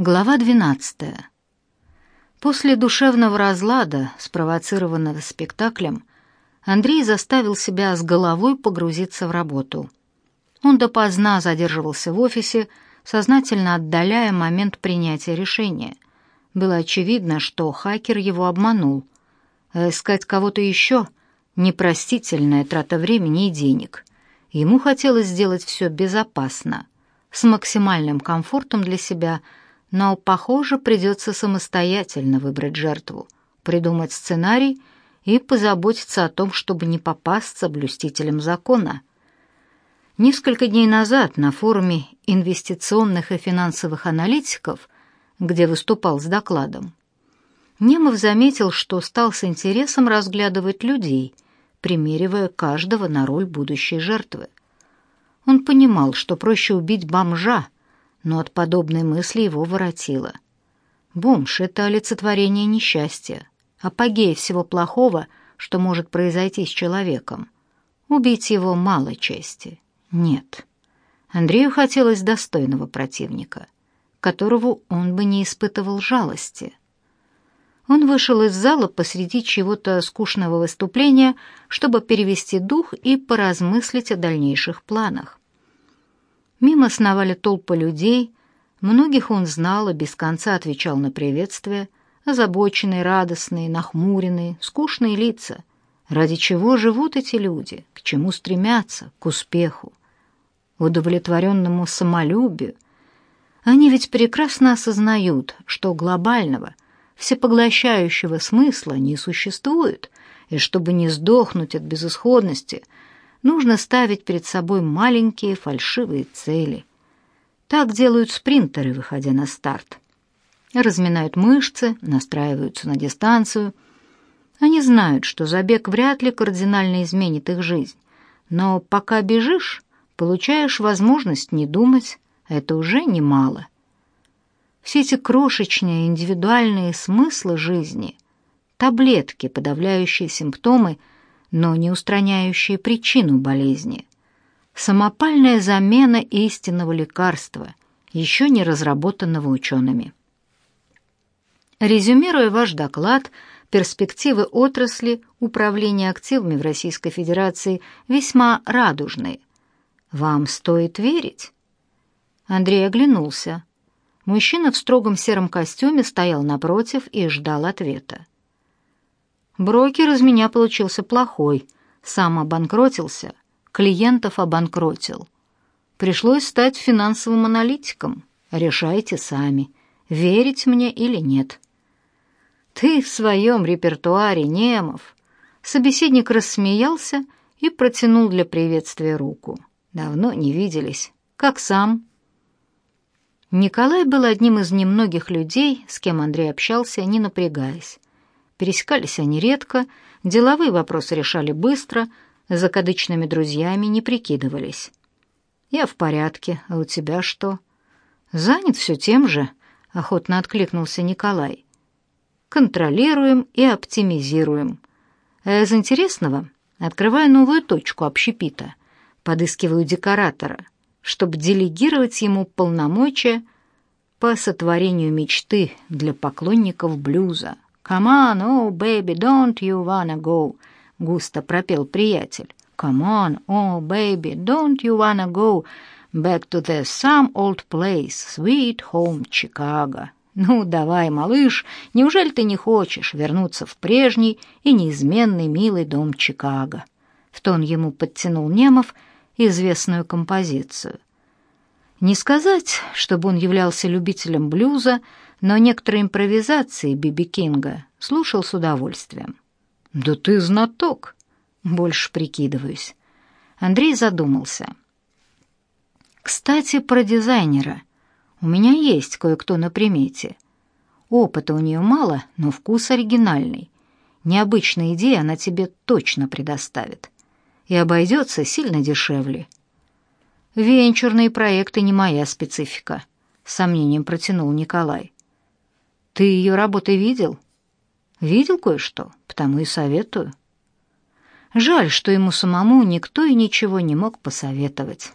Глава 12. После душевного разлада, спровоцированного спектаклем, Андрей заставил себя с головой погрузиться в работу. Он допоздна задерживался в офисе, сознательно отдаляя момент принятия решения. Было очевидно, что хакер его обманул. А искать кого-то еще — непростительная трата времени и денег. Ему хотелось сделать все безопасно, с максимальным комфортом для себя — но, похоже, придется самостоятельно выбрать жертву, придумать сценарий и позаботиться о том, чтобы не попасться блюстителем закона. Несколько дней назад на форуме инвестиционных и финансовых аналитиков, где выступал с докладом, Немов заметил, что стал с интересом разглядывать людей, примеривая каждого на роль будущей жертвы. Он понимал, что проще убить бомжа, но от подобной мысли его воротило. Бомж — это олицетворение несчастья, апогей всего плохого, что может произойти с человеком. Убить его мало чести. Нет. Андрею хотелось достойного противника, которого он бы не испытывал жалости. Он вышел из зала посреди чего-то скучного выступления, чтобы перевести дух и поразмыслить о дальнейших планах. Мимо сновали толпы людей, многих он знал и без конца отвечал на приветствия, озабоченные, радостные, нахмуренные, скучные лица. Ради чего живут эти люди? К чему стремятся? К успеху, удовлетворенному самолюбию. Они ведь прекрасно осознают, что глобального, всепоглощающего смысла не существует, и чтобы не сдохнуть от безысходности – нужно ставить перед собой маленькие фальшивые цели. Так делают спринтеры, выходя на старт. Разминают мышцы, настраиваются на дистанцию. Они знают, что забег вряд ли кардинально изменит их жизнь. Но пока бежишь, получаешь возможность не думать, это уже немало. Все эти крошечные индивидуальные смыслы жизни, таблетки, подавляющие симптомы – но не устраняющие причину болезни. Самопальная замена истинного лекарства, еще не разработанного учеными. Резюмируя ваш доклад, перспективы отрасли управления активами в Российской Федерации весьма радужные. Вам стоит верить? Андрей оглянулся. Мужчина в строгом сером костюме стоял напротив и ждал ответа. Брокер из меня получился плохой, сам обанкротился, клиентов обанкротил. Пришлось стать финансовым аналитиком. Решайте сами, верить мне или нет. Ты в своем репертуаре, Немов. Собеседник рассмеялся и протянул для приветствия руку. Давно не виделись. Как сам? Николай был одним из немногих людей, с кем Андрей общался, не напрягаясь. Пересекались они редко, деловые вопросы решали быстро, закадычными друзьями не прикидывались. «Я в порядке, а у тебя что?» «Занят все тем же», — охотно откликнулся Николай. «Контролируем и оптимизируем. А из интересного открываю новую точку общепита, подыскиваю декоратора, чтобы делегировать ему полномочия по сотворению мечты для поклонников блюза». «Come on, oh, baby, don't you wanna go?» — густо пропел приятель. «Come on, oh, baby, don't you wanna go back to the some old place, sweet home Chicago?» «Ну, давай, малыш, неужели ты не хочешь вернуться в прежний и неизменный милый дом Чикаго?» В тон ему подтянул Немов известную композицию. Не сказать, чтобы он являлся любителем блюза, но некоторые импровизации Биби Кинга слушал с удовольствием. «Да ты знаток!» «Больше прикидываюсь». Андрей задумался. «Кстати, про дизайнера. У меня есть кое-кто на примете. Опыта у нее мало, но вкус оригинальный. Необычная идея она тебе точно предоставит. И обойдется сильно дешевле». «Венчурные проекты не моя специфика», — сомнением протянул Николай. Ты ее работы видел? Видел кое-что, потому и советую. Жаль, что ему самому никто и ничего не мог посоветовать.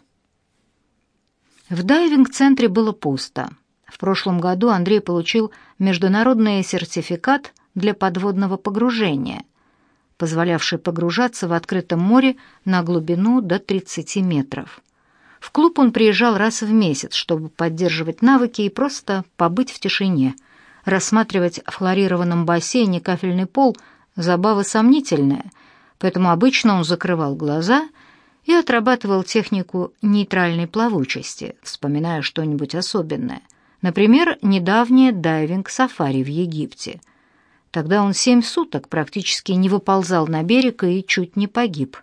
В дайвинг-центре было пусто. В прошлом году Андрей получил международный сертификат для подводного погружения, позволявший погружаться в открытом море на глубину до 30 метров. В клуб он приезжал раз в месяц, чтобы поддерживать навыки и просто побыть в тишине. Рассматривать в хлорированном бассейне кафельный пол – забава сомнительная, поэтому обычно он закрывал глаза и отрабатывал технику нейтральной плавучести, вспоминая что-нибудь особенное. Например, недавнее дайвинг-сафари в Египте. Тогда он семь суток практически не выползал на берег и чуть не погиб.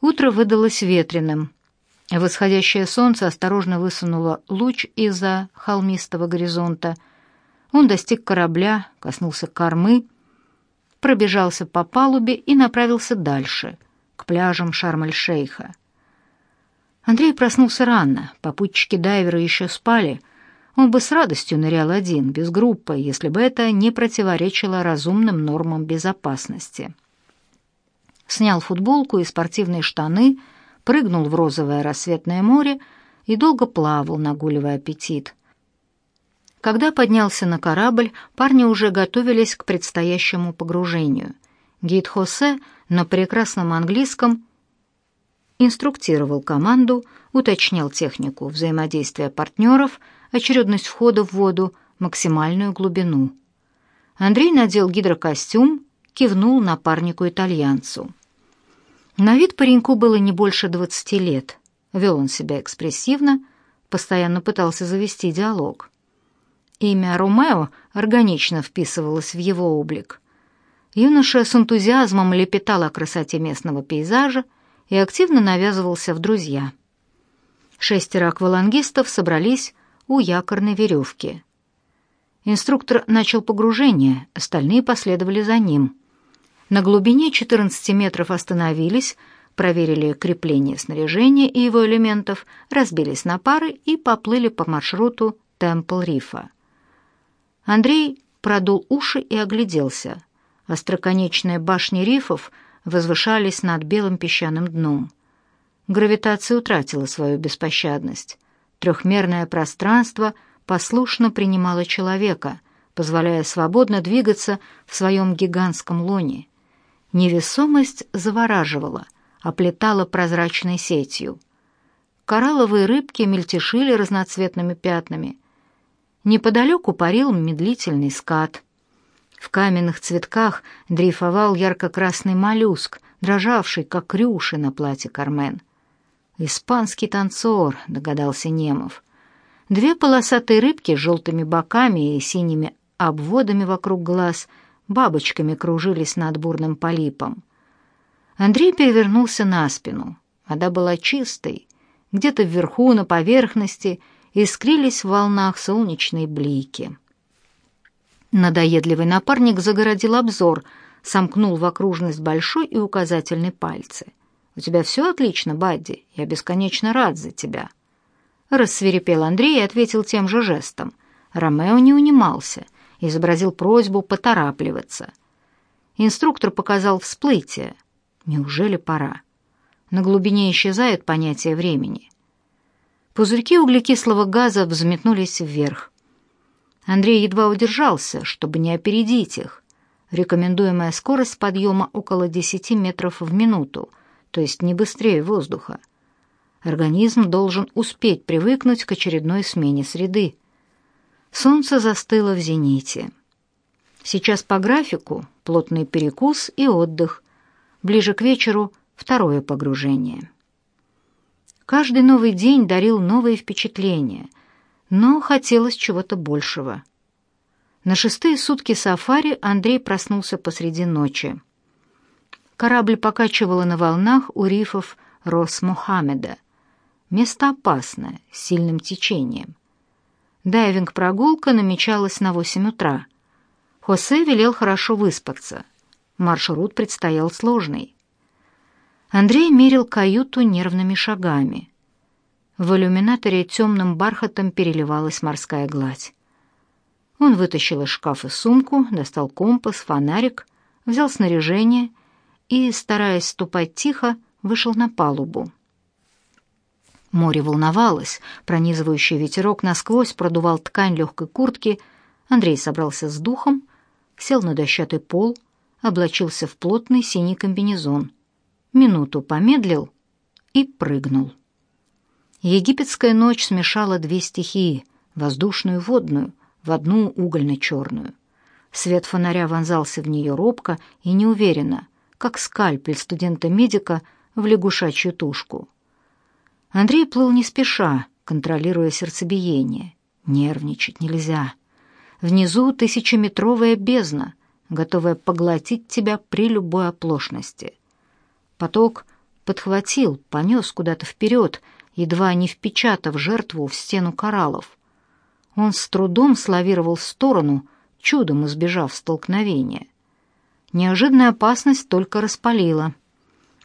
Утро выдалось ветреным, Восходящее солнце осторожно высунуло луч из-за холмистого горизонта. Он достиг корабля, коснулся кормы, пробежался по палубе и направился дальше, к пляжам Шарм-эль-Шейха. Андрей проснулся рано, попутчики дайвера еще спали. Он бы с радостью нырял один, без группы, если бы это не противоречило разумным нормам безопасности. Снял футболку и спортивные штаны — прыгнул в розовое рассветное море и долго плавал, нагуливая аппетит. Когда поднялся на корабль, парни уже готовились к предстоящему погружению. Гид Хосе на прекрасном английском инструктировал команду, уточнял технику взаимодействия партнеров, очередность входа в воду, максимальную глубину. Андрей надел гидрокостюм, кивнул напарнику-итальянцу. На вид пареньку было не больше двадцати лет. Вел он себя экспрессивно, постоянно пытался завести диалог. Имя Ромео органично вписывалось в его облик. Юноша с энтузиазмом лепетал о красоте местного пейзажа и активно навязывался в друзья. Шестеро аквалангистов собрались у якорной веревки. Инструктор начал погружение, остальные последовали за ним — на глубине 14 метров остановились, проверили крепление снаряжения и его элементов, разбились на пары и поплыли по маршруту Темпл-Рифа. Андрей продул уши и огляделся. Остроконечные башни рифов возвышались над белым песчаным дном. Гравитация утратила свою беспощадность. Трехмерное пространство послушно принимало человека, позволяя свободно двигаться в своем гигантском лоне. Невесомость завораживала, оплетала прозрачной сетью. Коралловые рыбки мельтешили разноцветными пятнами. Неподалеку парил медлительный скат. В каменных цветках дрейфовал ярко-красный моллюск, дрожавший, как рюши на платье Кармен. «Испанский танцор», — догадался Немов. Две полосатые рыбки с желтыми боками и синими обводами вокруг глаз — бабочками кружились над бурным полипом. Андрей перевернулся на спину. Вода была чистой. Где-то вверху, на поверхности, искрились в волнах солнечные блики. Надоедливый напарник загородил обзор, сомкнул в окружность большой и указательный пальцы. «У тебя все отлично, Бадди. Я бесконечно рад за тебя». Рассверепел Андрей и ответил тем же жестом. Ромео не унимался изобразил просьбу поторапливаться. Инструктор показал всплытие. Неужели пора? На глубине исчезает понятие времени. Пузырьки углекислого газа взметнулись вверх. Андрей едва удержался, чтобы не опередить их. Рекомендуемая скорость подъема около 10 метров в минуту, то есть не быстрее воздуха. Организм должен успеть привыкнуть к очередной смене среды. Солнце застыло в зените. Сейчас по графику плотный перекус и отдых. Ближе к вечеру второе погружение. Каждый новый день дарил новые впечатления, но хотелось чего-то большего. На шестые сутки сафари Андрей проснулся посреди ночи. Корабль покачивало на волнах у рифов Рос-Мухаммеда. Место опасное, с сильным течением. Дайвинг-прогулка намечалась на восемь утра. Хосе велел хорошо выспаться. Маршрут предстоял сложный. Андрей мерил каюту нервными шагами. В иллюминаторе темным бархатом переливалась морская гладь. Он вытащил из шкафа сумку, достал компас, фонарик, взял снаряжение и, стараясь ступать тихо, вышел на палубу. Море волновалось, пронизывающий ветерок насквозь продувал ткань легкой куртки. Андрей собрался с духом, сел на дощатый пол, облачился в плотный синий комбинезон. Минуту помедлил и прыгнул. Египетская ночь смешала две стихии — воздушную и водную — в одну угольно-черную. Свет фонаря вонзался в нее робко и неуверенно, как скальпель студента-медика в лягушачью тушку. Андрей плыл не спеша, контролируя сердцебиение. Нервничать нельзя. Внизу тысячеметровая бездна, готовая поглотить тебя при любой оплошности. Поток подхватил, понес куда-то вперед, едва не впечатав жертву в стену кораллов. Он с трудом славировал в сторону, чудом избежав столкновения. Неожиданная опасность только распалила.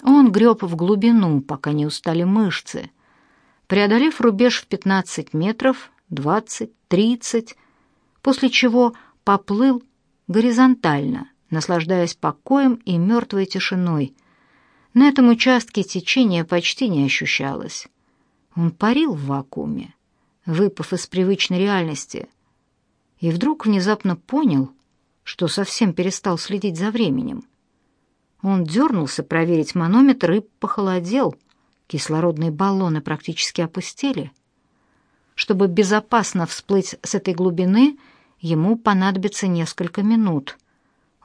Он греб в глубину, пока не устали мышцы. Преодолев рубеж в 15 метров, 20, 30, после чего поплыл горизонтально, наслаждаясь покоем и мертвой тишиной. На этом участке течение почти не ощущалось. Он парил в вакууме, выпав из привычной реальности, и вдруг внезапно понял, что совсем перестал следить за временем. Он дернулся проверить манометр и похолодел. Кислородные баллоны практически опустели. Чтобы безопасно всплыть с этой глубины, ему понадобится несколько минут.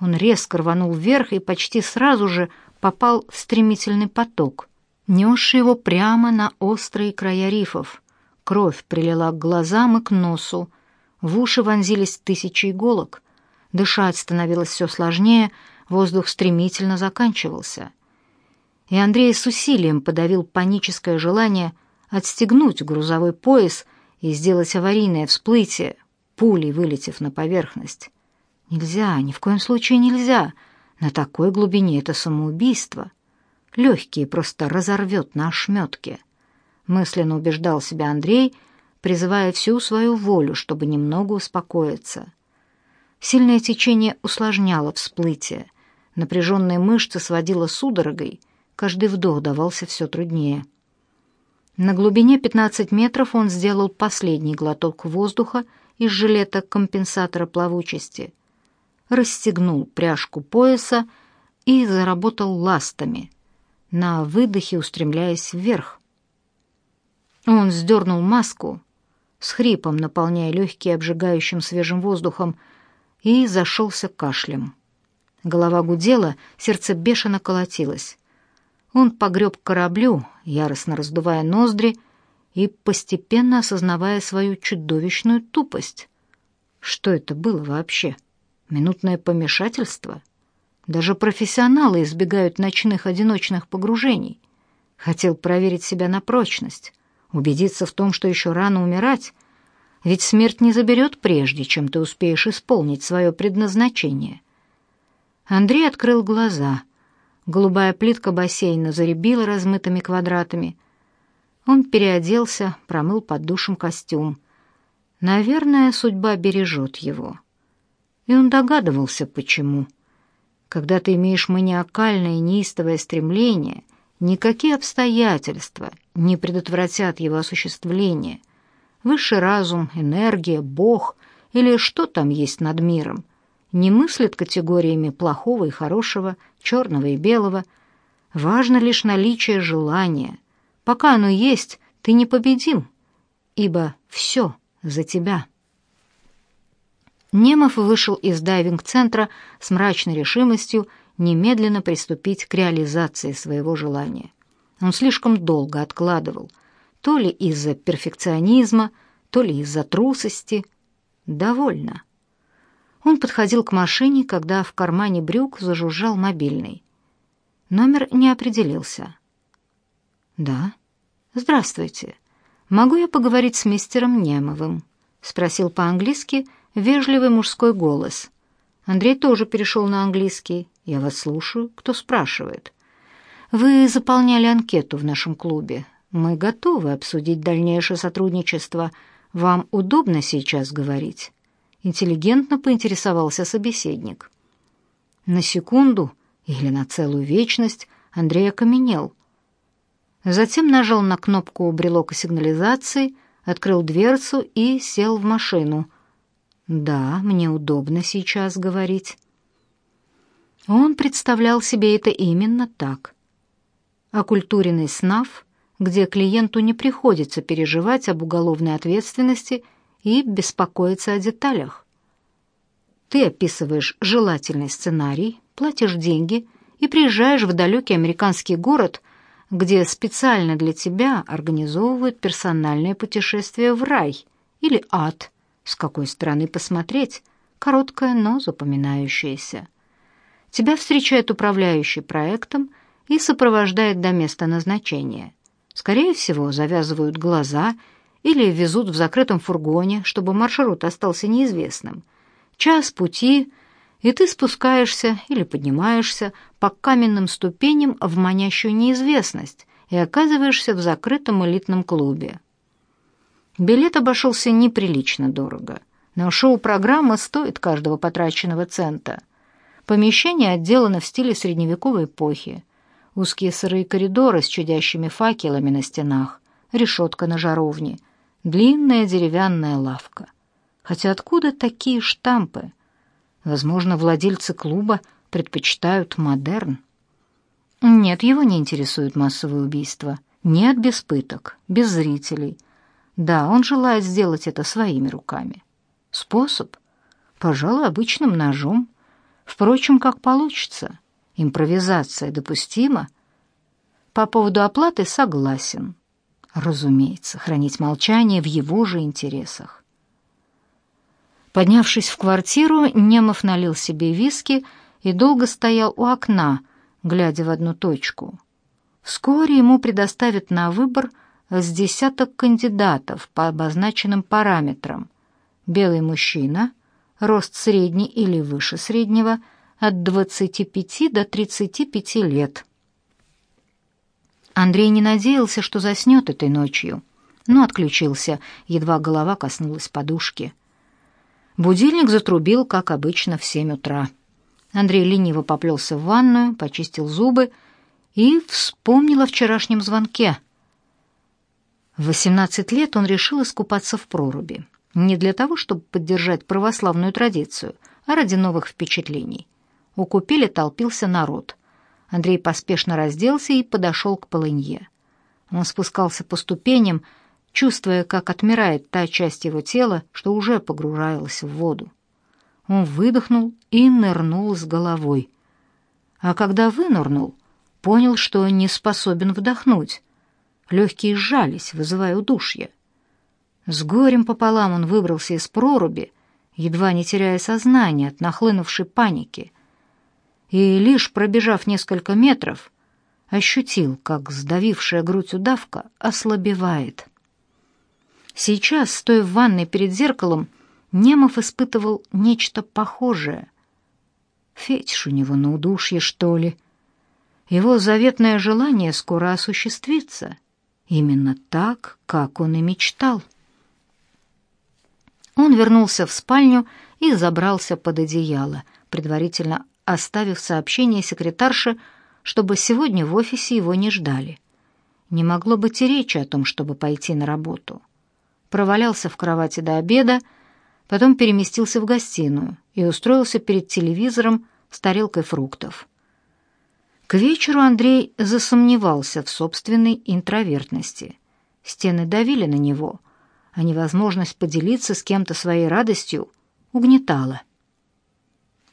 Он резко рванул вверх и почти сразу же попал в стремительный поток — несший его прямо на острые края рифов. Кровь прилила к глазам и к носу, в уши вонзились тысячи иголок. Дышать становилось все сложнее, воздух стремительно заканчивался. И Андрей с усилием подавил паническое желание отстегнуть грузовой пояс и сделать аварийное всплытие, пулей вылетев на поверхность. Нельзя, ни в коем случае нельзя. На такой глубине это самоубийство — легкие просто разорвет на ошметке. Мысленно убеждал себя Андрей, призывая всю свою волю, чтобы немного успокоиться. Сильное течение усложняло всплытие, напряженные мышцы сводило судорогой, каждый вдох давался все труднее. На глубине 15 метров он сделал последний глоток воздуха из жилета компенсатора плавучести, расстегнул пряжку пояса и заработал ластами, на выдохе устремляясь вверх. Он сдернул маску, с хрипом наполняя легкие обжигающим свежим воздухом, и зашелся кашлем. Голова гудела, сердце бешено колотилось. Он погреб к кораблю, яростно раздувая ноздри и постепенно осознавая свою чудовищную тупость. Что это было вообще? Минутное помешательство — даже профессионалы избегают ночных одиночных погружений. Хотел проверить себя на прочность, убедиться в том, что еще рано умирать, ведь смерть не заберет прежде, чем ты успеешь исполнить свое предназначение. Андрей открыл глаза. Голубая плитка бассейна заребила размытыми квадратами. Он переоделся, промыл под душем костюм. Наверное, судьба бережет его. И он догадывался, почему. Когда ты имеешь маниакальное неистовое стремление, никакие обстоятельства не предотвратят его осуществление. Высший разум, энергия, Бог или что там есть над миром не мыслит категориями плохого и хорошего, черного и белого. Важно лишь наличие желания. Пока оно есть, ты непобедим, ибо все за тебя». Немов вышел из дайвинг-центра с мрачной решимостью немедленно приступить к реализации своего желания. Он слишком долго откладывал, то ли из-за перфекционизма, то ли из-за трусости. Довольно. Он подходил к машине, когда в кармане брюк зажужжал мобильный. Номер не определился. «Да. Здравствуйте. Могу я поговорить с мистером Немовым?» — спросил по-английски, — вежливый мужской голос. Андрей тоже перешел на английский. «Я вас слушаю. Кто спрашивает?» «Вы заполняли анкету в нашем клубе. Мы готовы обсудить дальнейшее сотрудничество. Вам удобно сейчас говорить?» Интеллигентно поинтересовался собеседник. На секунду или на целую вечность Андрей окаменел. Затем нажал на кнопку брелока сигнализации, открыл дверцу и сел в машину. «Да, мне удобно сейчас говорить». Он представлял себе это именно так. Окультуренный СНАФ, где клиенту не приходится переживать об уголовной ответственности и беспокоиться о деталях. Ты описываешь желательный сценарий, платишь деньги и приезжаешь в далекий американский город – где специально для тебя организовывают персональное путешествие в рай или ад, с какой стороны посмотреть, короткое, но запоминающееся. Тебя встречает управляющий проектом и сопровождает до места назначения. Скорее всего, завязывают глаза или везут в закрытом фургоне, чтобы маршрут остался неизвестным. Час пути — и ты спускаешься или поднимаешься по каменным ступеням в манящую неизвестность и оказываешься в закрытом элитном клубе. Билет обошелся неприлично дорого, но шоу-программа стоит каждого потраченного цента. Помещение отделано в стиле средневековой эпохи. Узкие сырые коридоры с чудящими факелами на стенах, решетка на жаровне, длинная деревянная лавка. Хотя откуда такие штампы — Возможно, владельцы клуба предпочитают модерн. Нет, его не интересует массовое убийство. Нет, без пыток, без зрителей. Да, он желает сделать это своими руками. Способ? Пожалуй, обычным ножом. Впрочем, как получится. Импровизация допустима. По поводу оплаты согласен. Разумеется, хранить молчание в его же интересах. Поднявшись в квартиру, Немов налил себе виски и долго стоял у окна, глядя в одну точку. Вскоре ему предоставят на выбор с десяток кандидатов по обозначенным параметрам. Белый мужчина, рост средний или выше среднего, от 25 до 35 лет. Андрей не надеялся, что заснет этой ночью, но отключился, едва голова коснулась подушки. Будильник затрубил, как обычно, в семь утра. Андрей лениво поплелся в ванную, почистил зубы и вспомнил о вчерашнем звонке. В 18 лет он решил искупаться в проруби. Не для того, чтобы поддержать православную традицию, а ради новых впечатлений. У купели толпился народ. Андрей поспешно разделся и подошел к полынье. Он спускался по ступеням, чувствуя, как отмирает та часть его тела, что уже погружалась в воду. Он выдохнул и нырнул с головой. А когда вынырнул, понял, что не способен вдохнуть. Легкие сжались, вызывая удушье. С горем пополам он выбрался из проруби, едва не теряя сознание от нахлынувшей паники. И лишь пробежав несколько метров, ощутил, как сдавившая грудь удавка ослабевает. Сейчас, стоя в ванной перед зеркалом, Немов испытывал нечто похожее. Фетиш у него на удушье, что ли? Его заветное желание скоро осуществится. Именно так, как он и мечтал. Он вернулся в спальню и забрался под одеяло, предварительно оставив сообщение секретарше, чтобы сегодня в офисе его не ждали. Не могло быть и речи о том, чтобы пойти на работу провалялся в кровати до обеда, потом переместился в гостиную и устроился перед телевизором с тарелкой фруктов. К вечеру Андрей засомневался в собственной интровертности. Стены давили на него, а невозможность поделиться с кем-то своей радостью угнетала.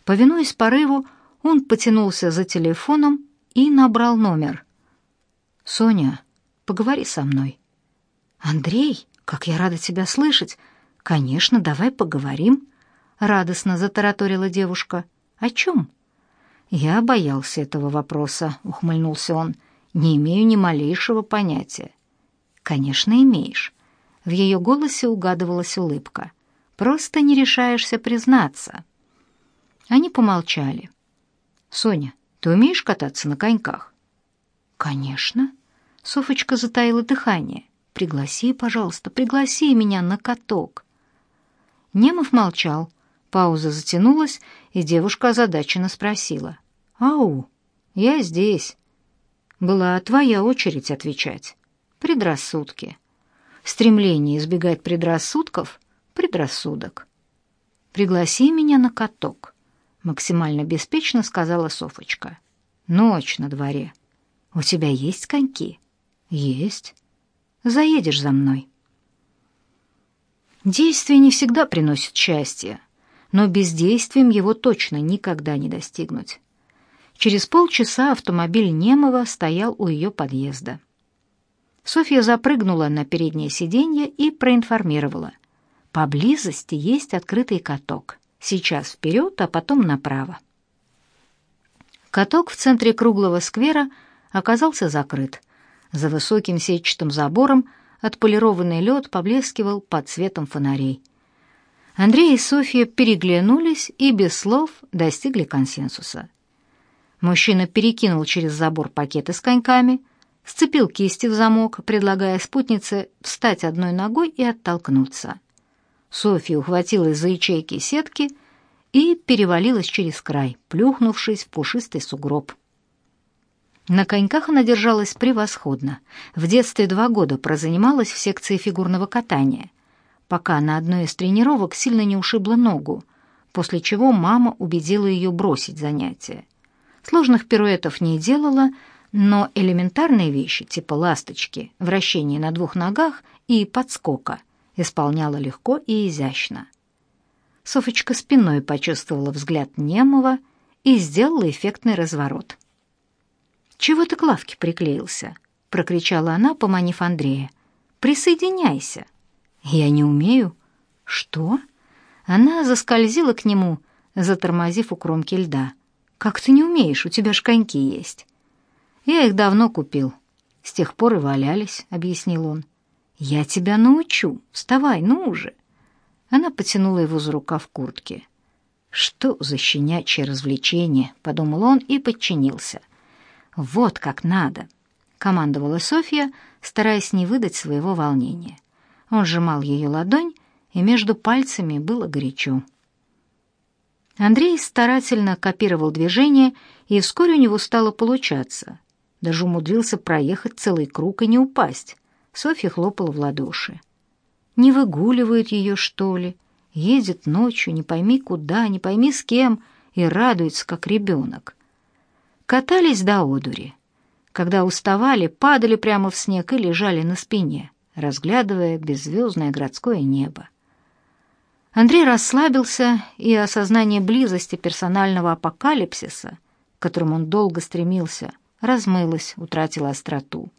Повинуясь порыву, он потянулся за телефоном и набрал номер. «Соня, поговори со мной». «Андрей?» «Как я рада тебя слышать! Конечно, давай поговорим!» Радостно затараторила девушка. «О чем?» «Я боялся этого вопроса», — ухмыльнулся он. «Не имею ни малейшего понятия». «Конечно, имеешь». В ее голосе угадывалась улыбка. «Просто не решаешься признаться». Они помолчали. «Соня, ты умеешь кататься на коньках?» «Конечно». Софочка затаила дыхание. Пригласи, пожалуйста, пригласи меня на каток. Немов молчал. Пауза затянулась, и девушка озадаченно спросила: "Ау, я здесь. Была твоя очередь отвечать. Предрассудки. Стремление избегать предрассудков — предрассудок. «Пригласи меня на каток», — максимально беспечно сказала Софочка. «Ночь на дворе. У тебя есть коньки?» «Есть. Заедешь за мной». Действие не всегда приносит счастье, но бездействием его точно никогда не достигнуть. Через полчаса автомобиль Немова стоял у ее подъезда. Софья запрыгнула на переднее сиденье и проинформировала. «Поблизости есть открытый каток. Сейчас вперед, а потом направо». Каток в центре круглого сквера оказался закрыт. За высоким сетчатым забором отполированный лед поблескивал под светом фонарей. Андрей и Софья переглянулись и без слов достигли консенсуса. Мужчина перекинул через забор пакеты с коньками, сцепил кисти в замок, предлагая спутнице встать одной ногой и оттолкнуться. Софья ухватилась за ячейки сетки и перевалилась через край, плюхнувшись в пушистый сугроб. На коньках она держалась превосходно. В детстве два года прозанималась в секции фигурного катания, пока на одной из тренировок сильно не ушибла ногу, после чего мама убедила ее бросить занятия. Сложных пируэтов не делала, но элементарные вещи, типа ласточки, вращения на двух ногах и подскока, исполняла легко и изящно. Софочка спиной почувствовала взгляд Немова и сделала эффектный разворот. «Чего ты к лавке приклеился?» — прокричала она, поманив Андрея. «Присоединяйся». «Я не умею». «Что?» Она заскользила к нему, затормозив у кромки льда. «Как ты не умеешь? У тебя ж коньки есть». «Я их давно купил. С тех пор и валялись», — объяснил он. «Я тебя научу. Вставай, ну уже». Она потянула его за рукав куртки. «Что за щенячье развлечение?» — подумал он и подчинился. «Вот как надо», — командовала Софья, стараясь не выдать своего волнения. Он сжимал ее ладонь, и между пальцами было горячо. Андрей старательно копировал движение, и вскоре у него стало получаться. Даже умудрился проехать целый круг и не упасть. Софья хлопала в ладоши. Не выгуливает ее, что ли? Едет ночью, не пойми куда, не пойми с кем, и радуется, как ребенок. Катались до одури. Когда уставали, падали прямо в снег и лежали на спине, разглядывая беззвездное городское небо. Андрей расслабился, и осознание близости персонального апокалипсиса, к которому он долго стремился, размылось, утратило остроту.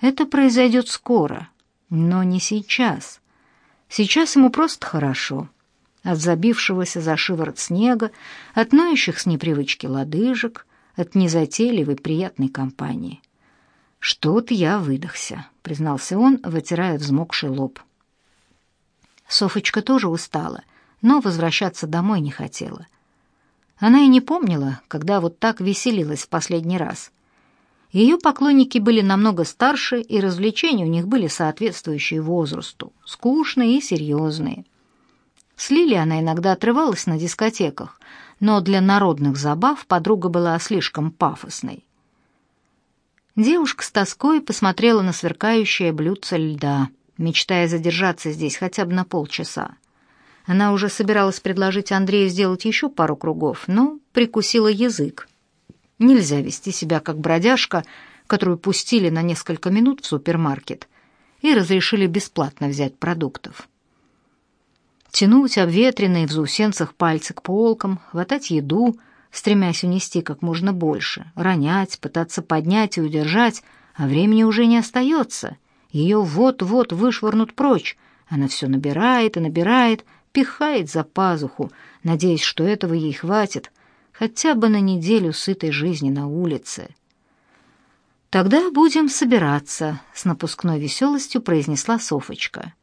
Это произойдет скоро, но не сейчас. Сейчас ему просто хорошо. От забившегося за шиворот снега, от ноющих с непривычки лодыжек, от незатейливой приятной компании. «Что-то я выдохся», — признался он, вытирая взмокший лоб. Софочка тоже устала, но возвращаться домой не хотела. Она и не помнила, когда вот так веселилась в последний раз. Ее поклонники были намного старше, и развлечения у них были соответствующие возрасту, скучные и серьезные. С Лили она иногда отрывалась на дискотеках, но для народных забав подруга была слишком пафосной. Девушка с тоской посмотрела на сверкающее блюдце льда, мечтая задержаться здесь хотя бы на полчаса. Она уже собиралась предложить Андрею сделать еще пару кругов, но прикусила язык. Нельзя вести себя как бродяжка, которую пустили на несколько минут в супермаркет и разрешили бесплатно взять продуктов тянуть обветренные в заусенцах пальцы к полкам, хватать еду, стремясь унести как можно больше, ронять, пытаться поднять и удержать, а времени уже не остается. Ее вот-вот вышвырнут прочь. Она все набирает и набирает, пихает за пазуху, надеясь, что этого ей хватит, хотя бы на неделю сытой жизни на улице. «Тогда будем собираться», — с напускной веселостью произнесла Софочка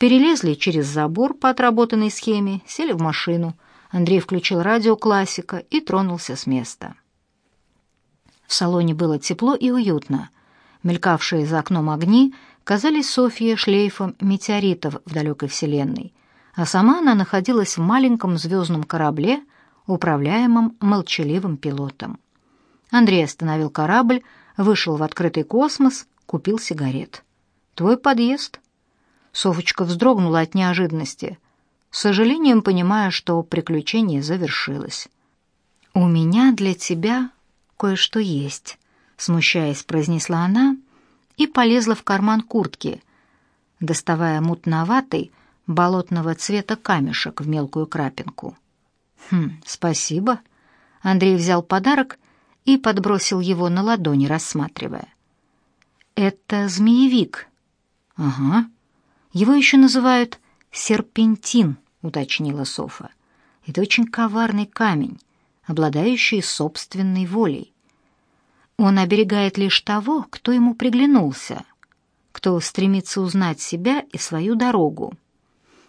перелезли через забор по отработанной схеме, сели в машину. Андрей включил радио «Классика» и тронулся с места. В салоне было тепло и уютно. Мелькавшие за окном огни казались Софье шлейфом метеоритов в далекой вселенной, а сама она находилась в маленьком звездном корабле, управляемом молчаливым пилотом. Андрей остановил корабль, вышел в открытый космос, купил сигарет. «Твой подъезд?» Софочка вздрогнула от неожиданности, с сожалением понимая, что приключение завершилось. «У меня для тебя кое-что есть», — смущаясь, произнесла она и полезла в карман куртки, доставая мутноватый, болотного цвета камешек в мелкую крапинку. «Хм, спасибо». Андрей взял подарок и подбросил его на ладони, рассматривая. «Это змеевик». «Ага. Его еще называют серпентин», — уточнила Софа. «Это очень коварный камень, обладающий собственной волей. Он оберегает лишь того, кто ему приглянулся, кто стремится узнать себя и свою дорогу.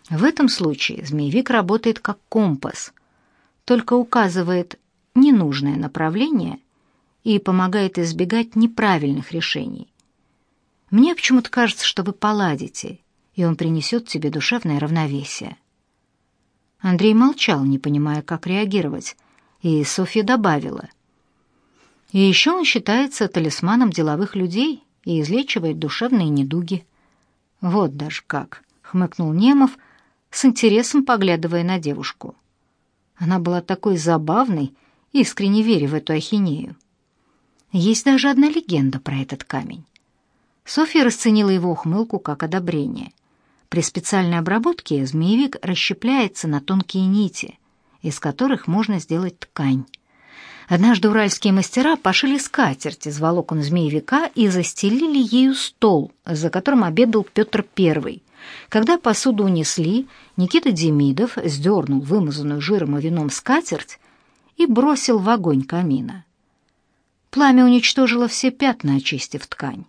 В этом случае змеевик работает как компас, только указывает ненужное направление и помогает избегать неправильных решений. Мне почему-то кажется, что вы поладите, и он принесет тебе душевное равновесие. Андрей молчал, не понимая, как реагировать, и Софья добавила. И еще он считается талисманом деловых людей и излечивает душевные недуги. Вот даже как, хмыкнул Немов, с интересом поглядывая на девушку. Она была такой забавной, искренне веря в эту ахинею. Есть даже одна легенда про этот камень. Софья расценила его ухмылку как одобрение. При специальной обработке змеевик расщепляется на тонкие нити, из которых можно сделать ткань. Однажды уральские мастера пошили скатерть из волокон змеевика и застелили ею стол, за которым обедал Петр I. Когда посуду унесли, Никита Демидов сдернул вымазанную жиром и вином скатерть и бросил в огонь камина. Пламя уничтожило все пятна, очистив ткань.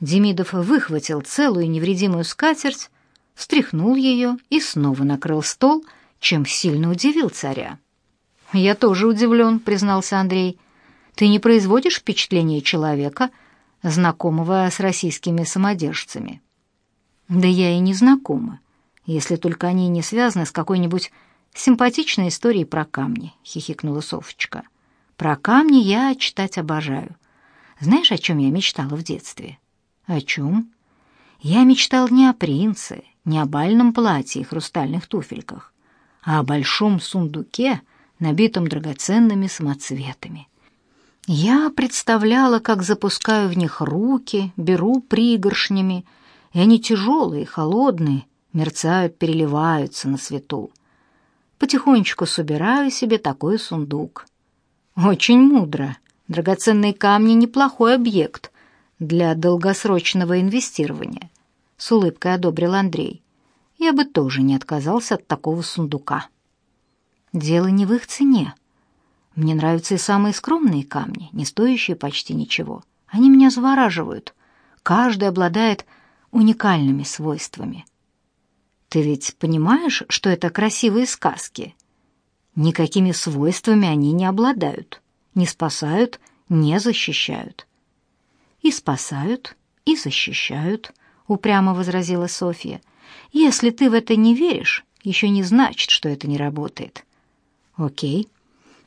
Демидов выхватил целую невредимую скатерть, встряхнул ее и снова накрыл стол, чем сильно удивил царя. «Я тоже удивлен», — признался Андрей. «Ты не производишь впечатление человека, знакомого с российскими самодержцами». «Да я и не знакома, если только они не связаны с какой-нибудь симпатичной историей про камни», — хихикнула Софочка. Про камни я читать обожаю. Знаешь, о чем я мечтала в детстве? О чем? Я мечтал не о принце, не о бальном платье и хрустальных туфельках, а о большом сундуке, набитом драгоценными самоцветами. Я представляла, как запускаю в них руки, беру пригоршнями, и они тяжелые, холодные, мерцают, переливаются на свету. Потихонечку собираю себе такой сундук. Очень мудро. Драгоценные камни неплохой объект для долгосрочного инвестирования, с улыбкой одобрил Андрей. Я бы тоже не отказался от такого сундука. Дело не в их цене. Мне нравятся и самые скромные камни, не стоящие почти ничего. Они меня завораживают. Каждый обладает уникальными свойствами. Ты ведь понимаешь, что это красивые сказки? Никакими свойствами они не обладают, не спасают, не защищают. И спасают, и защищают, упрямо возразила Софья. Если ты в это не веришь, еще не значит, что это не работает. Окей.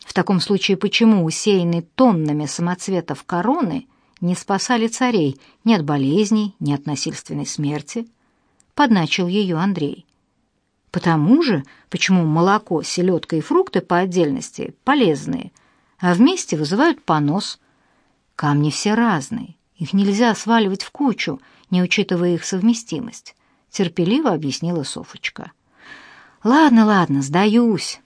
В таком случае почему усеянные тоннами самоцветов короны не спасали царей ни от болезней, ни от насильственной смерти? Подначил ее Андрей. Потому же, почему молоко, селедка и фрукты по отдельности полезные, а вместе вызывают понос. Камни все разные, их нельзя сваливать в кучу, не учитывая их совместимость, терпеливо объяснила Софочка. Ладно, ладно, сдаюсь.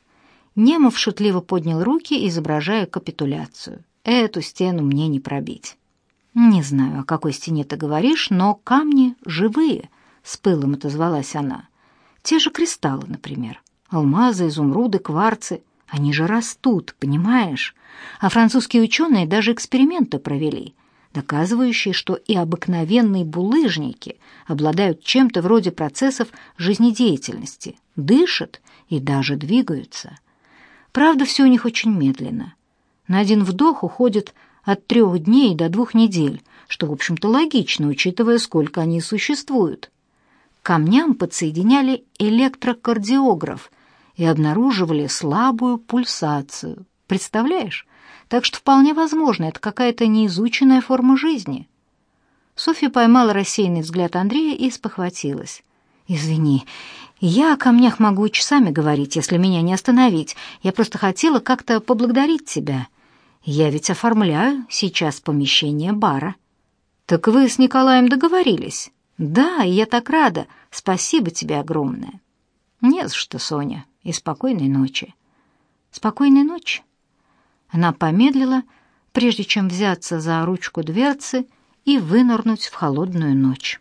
Немов шутливо поднял руки, изображая капитуляцию. Эту стену мне не пробить. Не знаю, о какой стене ты говоришь, но камни живые, с пылом отозвалась она. Те же кристаллы, например. Алмазы, изумруды, кварцы. Они же растут, понимаешь? А французские ученые даже эксперименты провели, доказывающие, что и обыкновенные булыжники обладают чем-то вроде процессов жизнедеятельности, дышат и даже двигаются. Правда, все у них очень медленно. На один вдох уходит от трех дней до двух недель, что, в общем-то, логично, учитывая, сколько они существуют камням подсоединяли электрокардиограф и обнаруживали слабую пульсацию. Представляешь? Так что вполне возможно, это какая-то неизученная форма жизни. Софья поймала рассеянный взгляд Андрея и спохватилась. «Извини, я о камнях могу часами говорить, если меня не остановить. Я просто хотела как-то поблагодарить тебя. Я ведь оформляю сейчас помещение бара». «Так вы с Николаем договорились?» «Да, я так рада. Спасибо тебе огромное». «Не за что, Соня, и спокойной ночи». «Спокойной ночи». Она помедлила, прежде чем взяться за ручку дверцы и вынырнуть в холодную ночь.